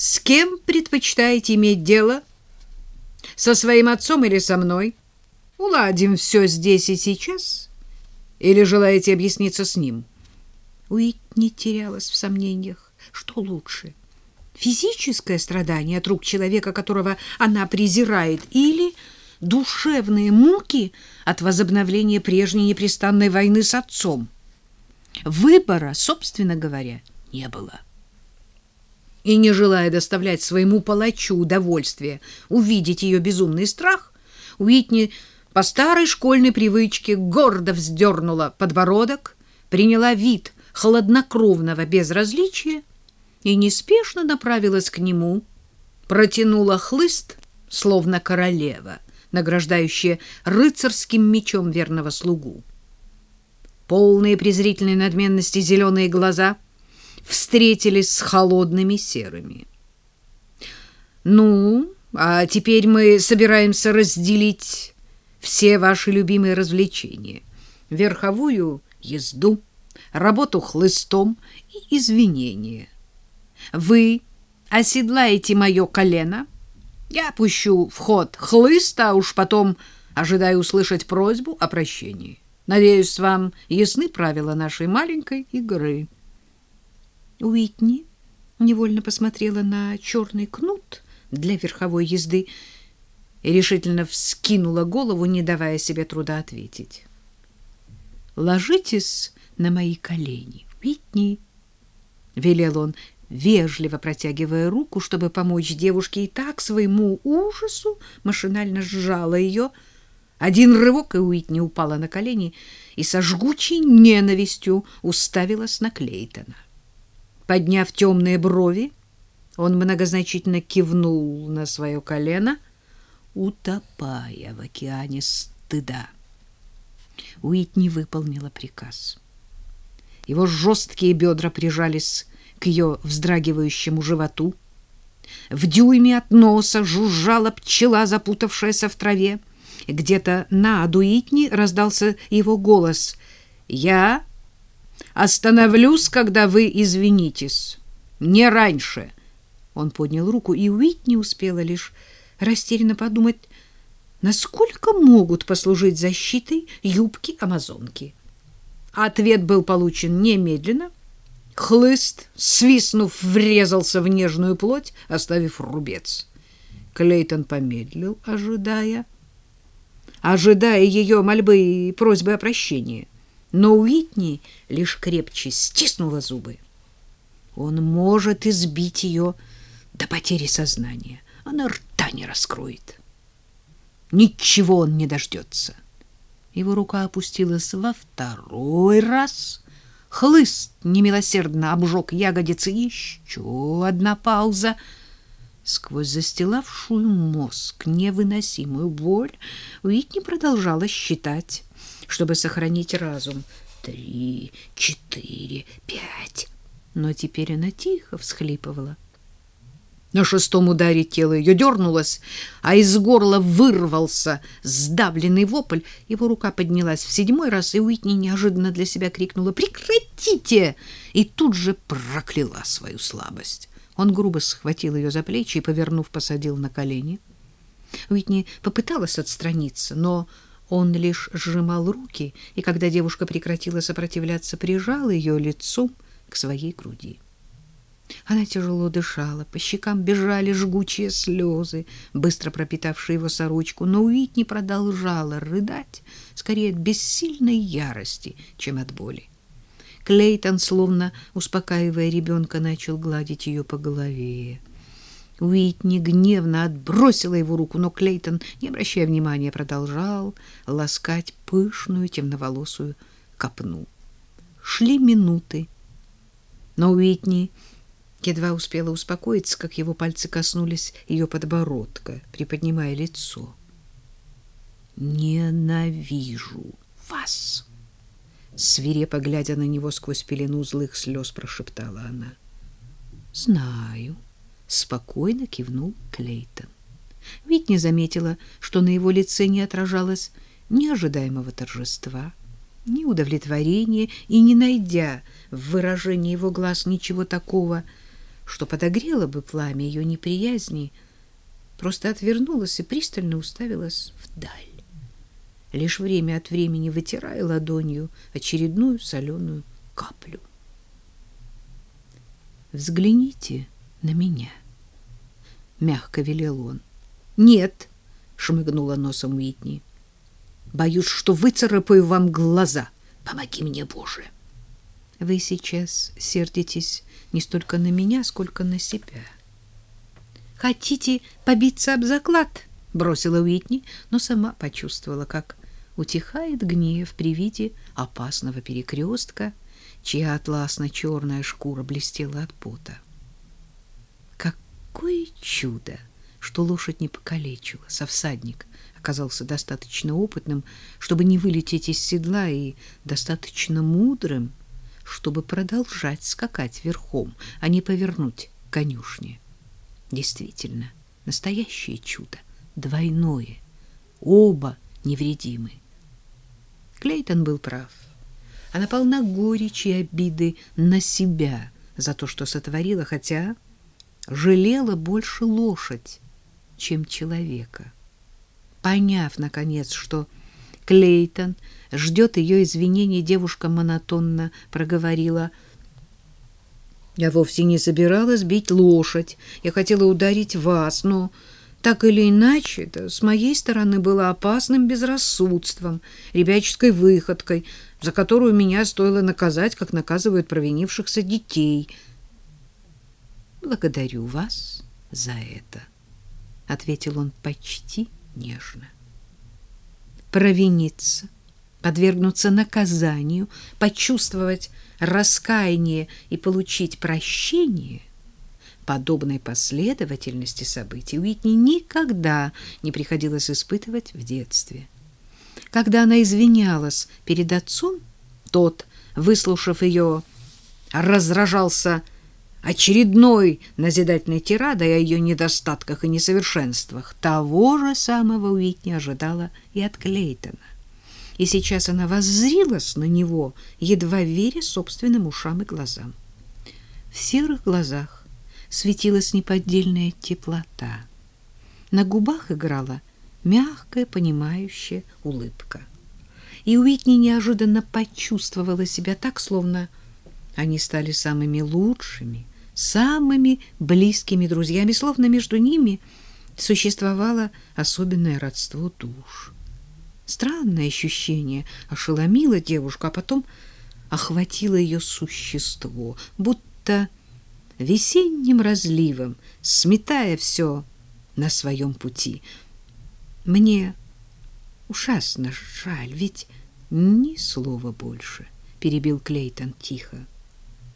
С кем предпочитаете иметь дело? Со своим отцом или со мной? Уладим все здесь и сейчас? Или желаете объясниться с ним? Уитни терялась в сомнениях. Что лучше? Физическое страдание от рук человека, которого она презирает, или душевные муки от возобновления прежней непрестанной войны с отцом? Выбора, собственно говоря, не было. И не желая доставлять своему палачу удовольствие увидеть ее безумный страх, Уитни по старой школьной привычке гордо вздернула подбородок, приняла вид хладнокровного безразличия и неспешно направилась к нему, протянула хлыст, словно королева, награждающая рыцарским мечом верного слугу. Полные презрительной надменности зеленые глаза встретились с холодными серыми. «Ну, а теперь мы собираемся разделить все ваши любимые развлечения. Верховую езду, работу хлыстом и извинения. Вы оседлаете мое колено, я пущу в ход хлыст, а уж потом ожидаю услышать просьбу о прощении. Надеюсь, вам ясны правила нашей маленькой игры. Уитни невольно посмотрела на черный кнут для верховой езды и решительно вскинула голову, не давая себе труда ответить. «Ложитесь на мои колени, Уитни», — велел он, вежливо протягивая руку, чтобы помочь девушке, и так своему ужасу машинально сжала ее. Один рывок, и Уитни упала на колени и со жгучей ненавистью уставилась на Клейтона. Подняв темные брови, он многозначительно кивнул на свое колено — утопая в океане стыда. Уитни выполнила приказ. Его жесткие бедра прижались к ее вздрагивающему животу. В дюйме от носа жужжала пчела, запутавшаяся в траве. Где-то над Уитни раздался его голос. «Я остановлюсь, когда вы извинитесь. Не раньше». Он поднял руку, и Уитни успела лишь растерянно подумать, насколько могут послужить защитой юбки амазонки. Ответ был получен немедленно. Хлыст, свистнув, врезался в нежную плоть, оставив рубец. Клейтон помедлил, ожидая, ожидая ее мольбы и просьбы о прощении. Но Уитни лишь крепче стиснула зубы. Он может избить ее до потери сознания. Она рта не раскроет. Ничего он не дождется. Его рука опустилась во второй раз. Хлыст немилосердно обжег ягодицы. Еще одна пауза. Сквозь застилавшую мозг невыносимую боль Уитни продолжала считать, чтобы сохранить разум. Три, четыре, пять. Но теперь она тихо всхлипывала. На шестом ударе тело ее дернулось, а из горла вырвался сдавленный вопль. Его рука поднялась в седьмой раз, и Уитни неожиданно для себя крикнула «Прекратите!» и тут же прокляла свою слабость. Он грубо схватил ее за плечи и, повернув, посадил на колени. Уитни попыталась отстраниться, но он лишь сжимал руки, и когда девушка прекратила сопротивляться, прижал ее лицом к своей груди. Она тяжело дышала, по щекам бежали жгучие слезы, быстро пропитавшие его сорочку, но Уитни продолжала рыдать, скорее от бессильной ярости, чем от боли. Клейтон, словно успокаивая ребенка, начал гладить ее по голове. Уитни гневно отбросила его руку, но Клейтон, не обращая внимания, продолжал ласкать пышную темноволосую копну. Шли минуты, но Уитни Едва успела успокоиться, как его пальцы коснулись ее подбородка, приподнимая лицо. «Ненавижу вас!» Свирепо глядя на него сквозь пелену злых слез, прошептала она. «Знаю», — спокойно кивнул Клейтон. Не заметила, что на его лице не отражалось ни ожидаемого торжества, ни удовлетворения, и, не найдя в выражении его глаз ничего такого, — что подогрело бы пламя ее неприязни, просто отвернулась и пристально уставилась вдаль, лишь время от времени вытирая ладонью очередную соленую каплю. «Взгляните на меня», — мягко велел он. «Нет», — шмыгнула носом Уитни. «Боюсь, что выцарапаю вам глаза. Помоги мне, Боже!» «Вы сейчас сердитесь не столько на меня, сколько на себя». Хотите побиться об заклад? бросила Уитни, но сама почувствовала, как утихает гнев при виде опасного перекрестка, чья атласно-черная шкура блестела от пота. Какое чудо, что лошадь не покалечила, со всадник оказался достаточно опытным, чтобы не вылететь из седла, и достаточно мудрым, чтобы продолжать скакать верхом, а не повернуть конюшне. Действительно, настоящее чудо, двойное. Оба невредимы. Клейтон был прав. Она полна горечи и обиды на себя за то, что сотворила, хотя жалела больше лошадь, чем человека. Поняв, наконец, что Клейтон ждет ее извинений, девушка монотонно проговорила — я вовсе не собиралась бить лошадь. Я хотела ударить вас, но так или иначе это с моей стороны было опасным безрассудством, ребяческой выходкой, за которую меня стоило наказать, как наказывают провинившихся детей. Благодарю вас за это, ответил он почти нежно. Провиниться, подвергнуться наказанию, почувствовать раскаяние и получить прощение, подобной последовательности событий Уитни никогда не приходилось испытывать в детстве. Когда она извинялась перед отцом, тот, выслушав ее, разражался очередной назидательной тирадой о ее недостатках и несовершенствах. Того же самого Уитни ожидала и от Клейтона и сейчас она воззрилась на него, едва веря собственным ушам и глазам. В серых глазах светилась неподдельная теплота. На губах играла мягкая, понимающая улыбка. И Уитни неожиданно почувствовала себя так, словно они стали самыми лучшими, самыми близкими друзьями, словно между ними существовало особенное родство душ. Странное ощущение ошеломило девушку, а потом охватило ее существо, будто весенним разливом, сметая все на своем пути. Мне ужасно жаль, ведь ни слова больше, перебил Клейтон тихо.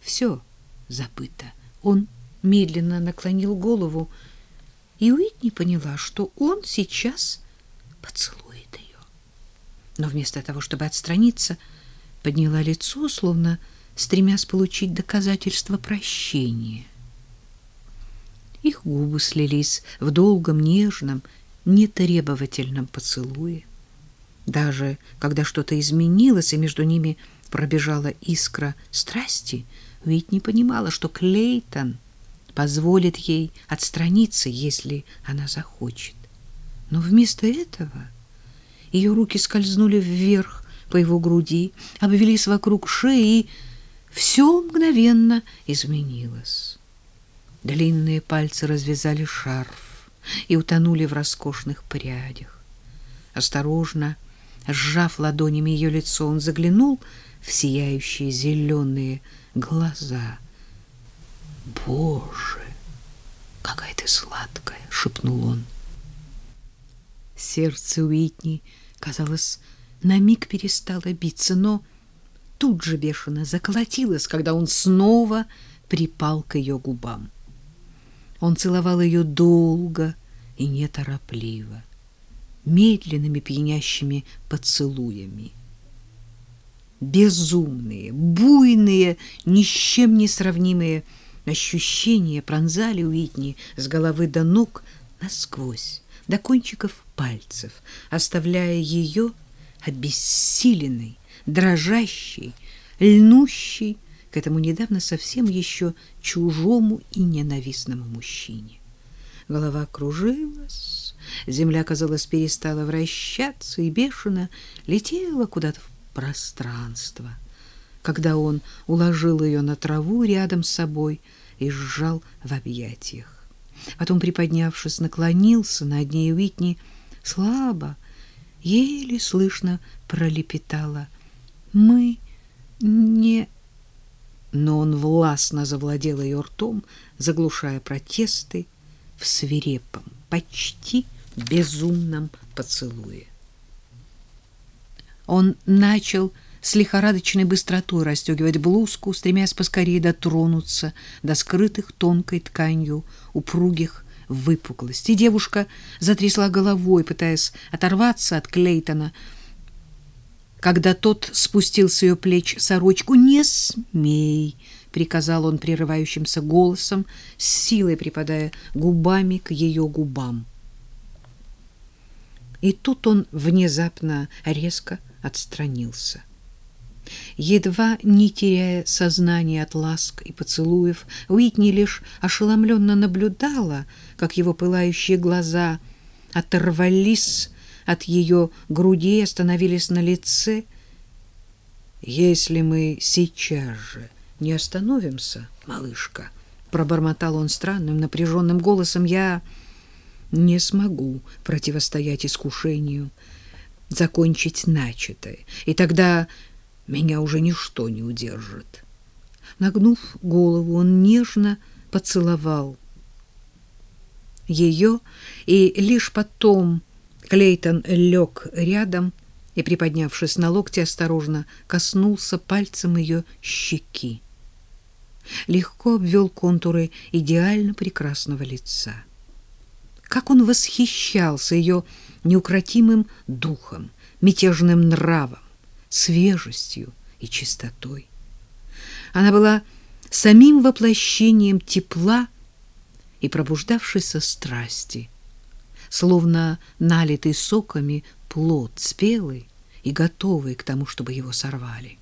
Все забыто. Он медленно наклонил голову, и Уитни поняла, что он сейчас поцелует но вместо того, чтобы отстраниться, подняла лицо, словно стремясь получить доказательство прощения. Их губы слились в долгом, нежном, нетребовательном поцелуе. Даже когда что-то изменилось, и между ними пробежала искра страсти, ведь не понимала, что Клейтон позволит ей отстраниться, если она захочет. Но вместо этого ее руки скользнули вверх по его груди, обвелись вокруг шеи, и все мгновенно изменилось. Длинные пальцы развязали шарф и утонули в роскошных прядях. Осторожно, сжав ладонями ее лицо, он заглянул в сияющие зеленые глаза. «Боже, какая ты сладкая!» — шепнул он. Сердце Уитни — казалось, на миг перестала биться, но тут же бешено заколотилось, когда он снова припал к ее губам. Он целовал ее долго и неторопливо, медленными пьянящими поцелуями. Безумные, буйные, ни с чем не сравнимые ощущения пронзали Уитни с головы до ног насквозь до кончиков пальцев, оставляя ее обессиленной, дрожащей, льнущей к этому недавно совсем еще чужому и ненавистному мужчине. Голова кружилась, земля, казалось, перестала вращаться и бешено летела куда-то в пространство. Когда он уложил ее на траву рядом с собой и сжал в объятиях. Потом, приподнявшись, наклонился над ней Уитни, слабо, еле слышно пролепетала. «Мы не...» Но он властно завладел ее ртом, заглушая протесты в свирепом, почти безумном поцелуе. Он начал с лихорадочной быстротой расстегивать блузку, стремясь поскорее дотронуться до скрытых тонкой тканью упругих выпуклостей. Девушка затрясла головой, пытаясь оторваться от Клейтона, когда тот спустил с ее плеч сорочку. «Не смей!» — приказал он прерывающимся голосом, с силой припадая губами к ее губам. И тут он внезапно резко отстранился. Едва не теряя сознание от ласк и поцелуев, Уитни лишь ошеломленно наблюдала, как его пылающие глаза оторвались от ее груди и остановились на лице. «Если мы сейчас же не остановимся, малышка», — пробормотал он странным напряженным голосом, — «я не смогу противостоять искушению» закончить начатое, и тогда меня уже ничто не удержит. Нагнув голову, он нежно поцеловал ее, и лишь потом Клейтон лег рядом и, приподнявшись на локте, осторожно коснулся пальцем ее щеки. Легко обвел контуры идеально прекрасного лица. Как он восхищался ее неукротимым духом, мятежным нравом, свежестью и чистотой. Она была самим воплощением тепла и пробуждавшейся страсти, словно налитый соками плод, спелый и готовый к тому, чтобы его сорвали.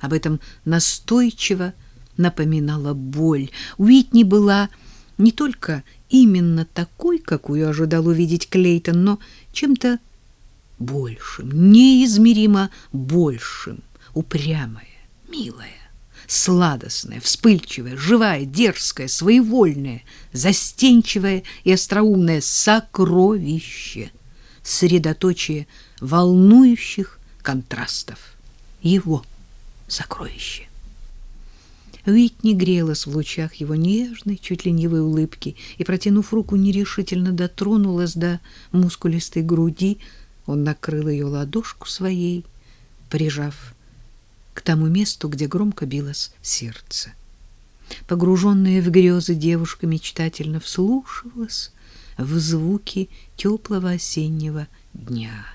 Об этом настойчиво напоминала боль. Уитни была не только именно такой, какую ожидал увидеть Клейтон, но чем-то большим, неизмеримо большим, упрямая, милая, сладостная, вспыльчивая, живая, дерзкая, своевольная, застенчивая и остроумное сокровище, средоточие волнующих контрастов. Его сокровище. Уитни грелась в лучах его нежной, чуть ленивой улыбки и, протянув руку, нерешительно дотронулась до мускулистой груди. Он накрыл ее ладошку своей, прижав к тому месту, где громко билось сердце. Погруженная в грезы, девушка мечтательно вслушивалась в звуки теплого осеннего дня.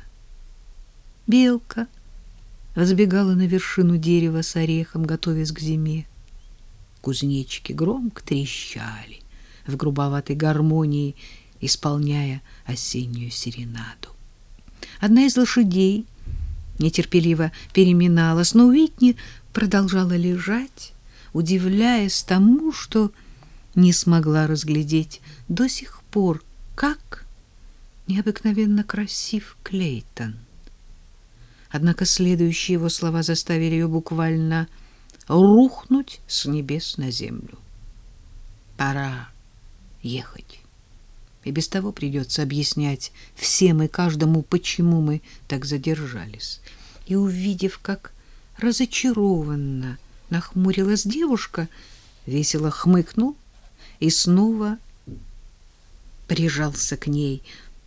Белка взбегала на вершину дерева с орехом, готовясь к зиме кузнечики громко трещали в грубоватой гармонии, исполняя осеннюю серенаду. Одна из лошадей нетерпеливо переминалась, но Уитни продолжала лежать, удивляясь тому, что не смогла разглядеть до сих пор, как необыкновенно красив Клейтон. Однако следующие его слова заставили ее буквально рухнуть с небес на землю. Пора ехать. И без того придется объяснять всем и каждому, почему мы так задержались. И увидев, как разочарованно нахмурилась девушка, весело хмыкнул и снова прижался к ней —